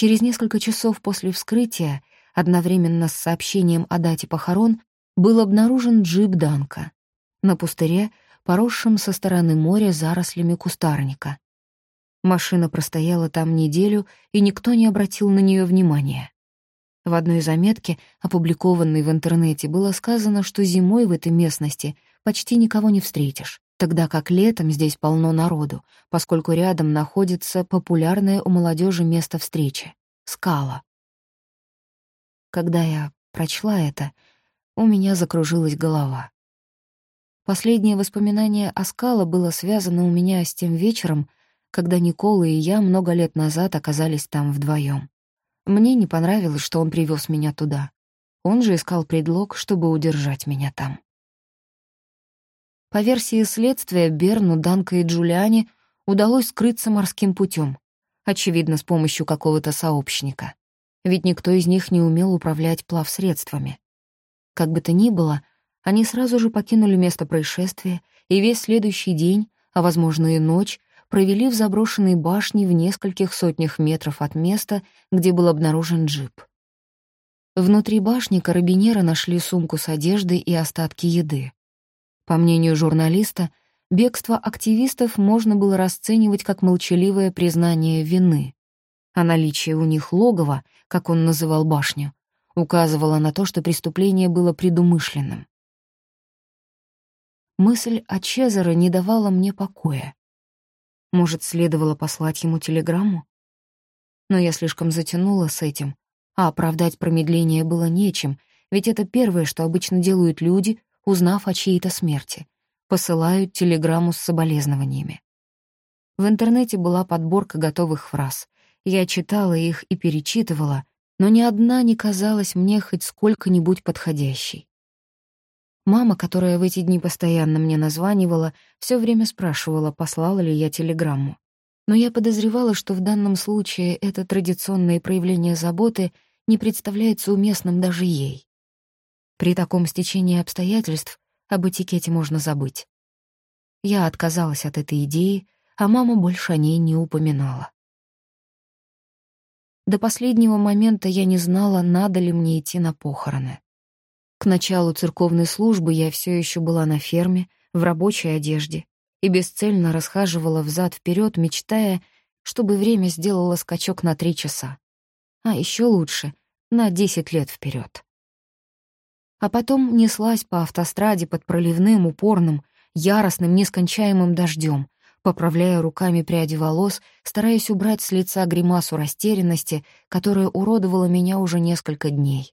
Через несколько часов после вскрытия, одновременно с сообщением о дате похорон, был обнаружен джип Данка на пустыре, поросшем со стороны моря зарослями кустарника. Машина простояла там неделю, и никто не обратил на нее внимания. В одной заметке, опубликованной в интернете, было сказано, что зимой в этой местности почти никого не встретишь, тогда как летом здесь полно народу, поскольку рядом находится популярное у молодежи место встречи — скала. Когда я прочла это, у меня закружилась голова. Последнее воспоминание о скала было связано у меня с тем вечером, когда Никола и я много лет назад оказались там вдвоем. Мне не понравилось, что он привез меня туда. Он же искал предлог, чтобы удержать меня там. По версии следствия, Берну, Данко и Джулиане удалось скрыться морским путем, очевидно, с помощью какого-то сообщника. Ведь никто из них не умел управлять плавсредствами. Как бы то ни было, они сразу же покинули место происшествия и весь следующий день, а, возможно, и ночь, провели в заброшенной башне в нескольких сотнях метров от места, где был обнаружен джип. Внутри башни карабинеры нашли сумку с одеждой и остатки еды. По мнению журналиста, бегство активистов можно было расценивать как молчаливое признание вины, а наличие у них логова, как он называл башню, указывало на то, что преступление было предумышленным. Мысль о Чезаре не давала мне покоя. Может, следовало послать ему телеграмму? Но я слишком затянула с этим, а оправдать промедление было нечем, ведь это первое, что обычно делают люди, узнав о чьей-то смерти. Посылают телеграмму с соболезнованиями. В интернете была подборка готовых фраз. Я читала их и перечитывала, но ни одна не казалась мне хоть сколько-нибудь подходящей. Мама, которая в эти дни постоянно мне названивала, все время спрашивала, послала ли я телеграмму. Но я подозревала, что в данном случае это традиционное проявление заботы не представляется уместным даже ей. При таком стечении обстоятельств об этикете можно забыть. Я отказалась от этой идеи, а мама больше о ней не упоминала. До последнего момента я не знала, надо ли мне идти на похороны. К началу церковной службы я все еще была на ферме, в рабочей одежде, и бесцельно расхаживала взад вперед, мечтая, чтобы время сделало скачок на три часа. А еще лучше — на десять лет вперед. А потом неслась по автостраде под проливным, упорным, яростным, нескончаемым дождем, поправляя руками пряди волос, стараясь убрать с лица гримасу растерянности, которая уродовала меня уже несколько дней.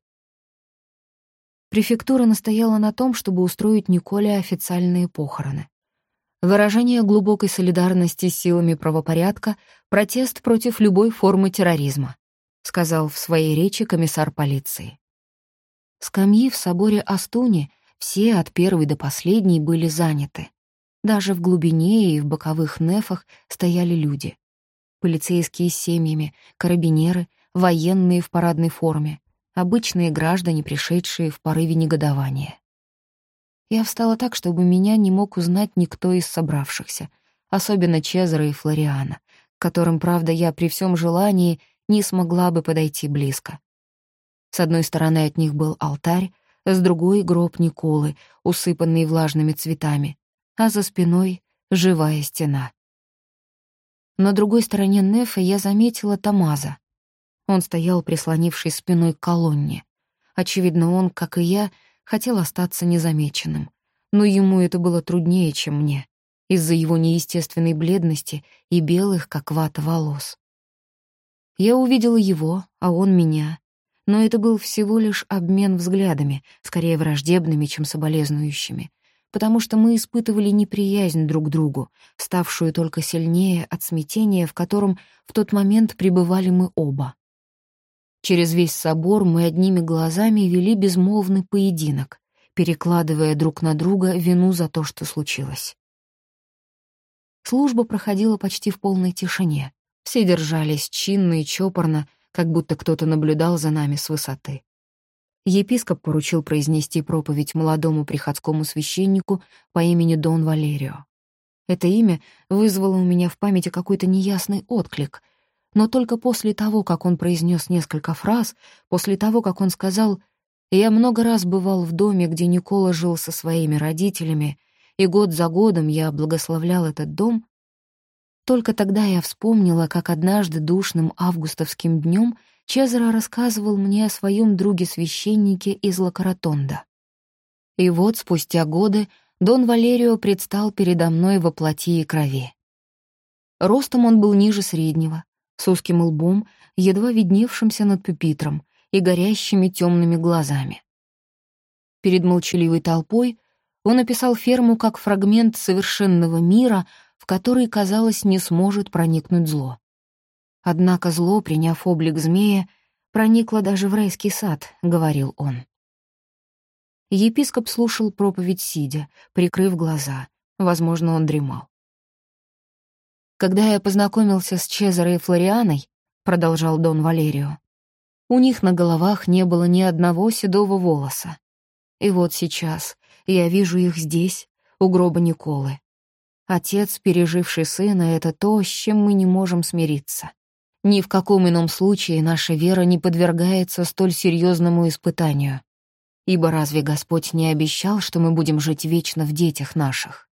Префектура настояла на том, чтобы устроить Николе официальные похороны. Выражение глубокой солидарности с силами правопорядка, протест против любой формы терроризма, сказал в своей речи комиссар полиции. Скамьи в соборе Астуни все от первой до последней были заняты. Даже в глубине и в боковых нефах стояли люди. Полицейские с семьями, карабинеры, военные в парадной форме, обычные граждане, пришедшие в порыве негодования. Я встала так, чтобы меня не мог узнать никто из собравшихся, особенно Чезаро и Флориана, к которым, правда, я при всем желании не смогла бы подойти близко. С одной стороны от них был алтарь, с другой — гроб Николы, усыпанный влажными цветами, а за спиной — живая стена. На другой стороне Нефа я заметила Тамаза, он стоял, прислонившись спиной к колонне. Очевидно, он, как и я, хотел остаться незамеченным. Но ему это было труднее, чем мне, из-за его неестественной бледности и белых, как вата, волос. Я увидела его, а он меня. Но это был всего лишь обмен взглядами, скорее враждебными, чем соболезнующими, потому что мы испытывали неприязнь друг к другу, ставшую только сильнее от смятения, в котором в тот момент пребывали мы оба. Через весь собор мы одними глазами вели безмолвный поединок, перекладывая друг на друга вину за то, что случилось. Служба проходила почти в полной тишине. Все держались чинно и чопорно, как будто кто-то наблюдал за нами с высоты. Епископ поручил произнести проповедь молодому приходскому священнику по имени Дон Валерио. Это имя вызвало у меня в памяти какой-то неясный отклик — но только после того, как он произнес несколько фраз, после того, как он сказал «Я много раз бывал в доме, где Никола жил со своими родителями, и год за годом я благословлял этот дом», только тогда я вспомнила, как однажды душным августовским днем Чезаро рассказывал мне о своем друге-священнике из Лакаратонда. И вот спустя годы Дон Валерио предстал передо мной во плоти и крови. Ростом он был ниже среднего, с узким лбом, едва видневшимся над пюпитром и горящими темными глазами. Перед молчаливой толпой он описал ферму как фрагмент совершенного мира, в который, казалось, не сможет проникнуть зло. Однако зло, приняв облик змея, проникло даже в райский сад, — говорил он. Епископ слушал проповедь сидя, прикрыв глаза. Возможно, он дремал. «Когда я познакомился с Чезаро и Флорианой», — продолжал Дон Валерио, «у них на головах не было ни одного седого волоса. И вот сейчас я вижу их здесь, у гроба Николы. Отец, переживший сына, — это то, с чем мы не можем смириться. Ни в каком ином случае наша вера не подвергается столь серьезному испытанию. Ибо разве Господь не обещал, что мы будем жить вечно в детях наших?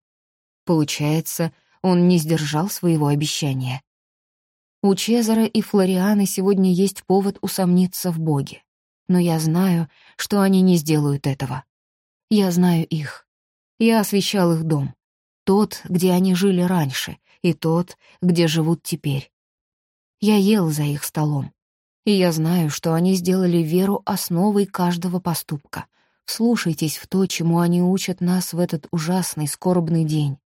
Получается, он не сдержал своего обещания. У Чезара и Флорианы сегодня есть повод усомниться в Боге. Но я знаю, что они не сделают этого. Я знаю их. Я освещал их дом. Тот, где они жили раньше, и тот, где живут теперь. Я ел за их столом. И я знаю, что они сделали веру основой каждого поступка. Вслушайтесь в то, чему они учат нас в этот ужасный, скорбный день,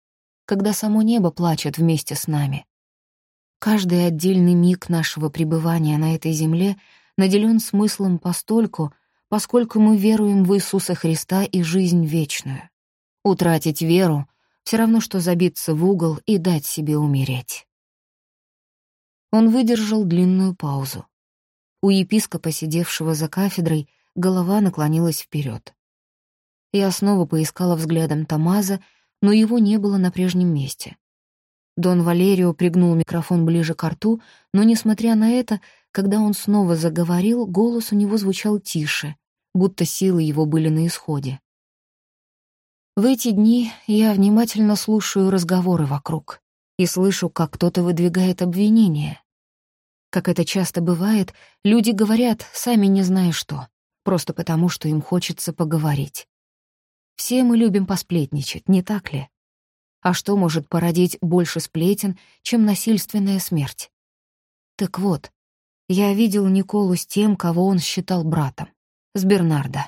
когда само небо плачет вместе с нами. Каждый отдельный миг нашего пребывания на этой земле наделен смыслом постольку, поскольку мы веруем в Иисуса Христа и жизнь вечную. Утратить веру — все равно, что забиться в угол и дать себе умереть. Он выдержал длинную паузу. У епископа, сидевшего за кафедрой, голова наклонилась вперед. Я снова поискала взглядом Тамаза, но его не было на прежнем месте. Дон Валерио пригнул микрофон ближе к рту, но, несмотря на это, когда он снова заговорил, голос у него звучал тише, будто силы его были на исходе. В эти дни я внимательно слушаю разговоры вокруг и слышу, как кто-то выдвигает обвинения. Как это часто бывает, люди говорят, сами не зная что, просто потому, что им хочется поговорить. Все мы любим посплетничать, не так ли? А что может породить больше сплетен, чем насильственная смерть? Так вот, я видел Николу с тем, кого он считал братом, с Бернардо.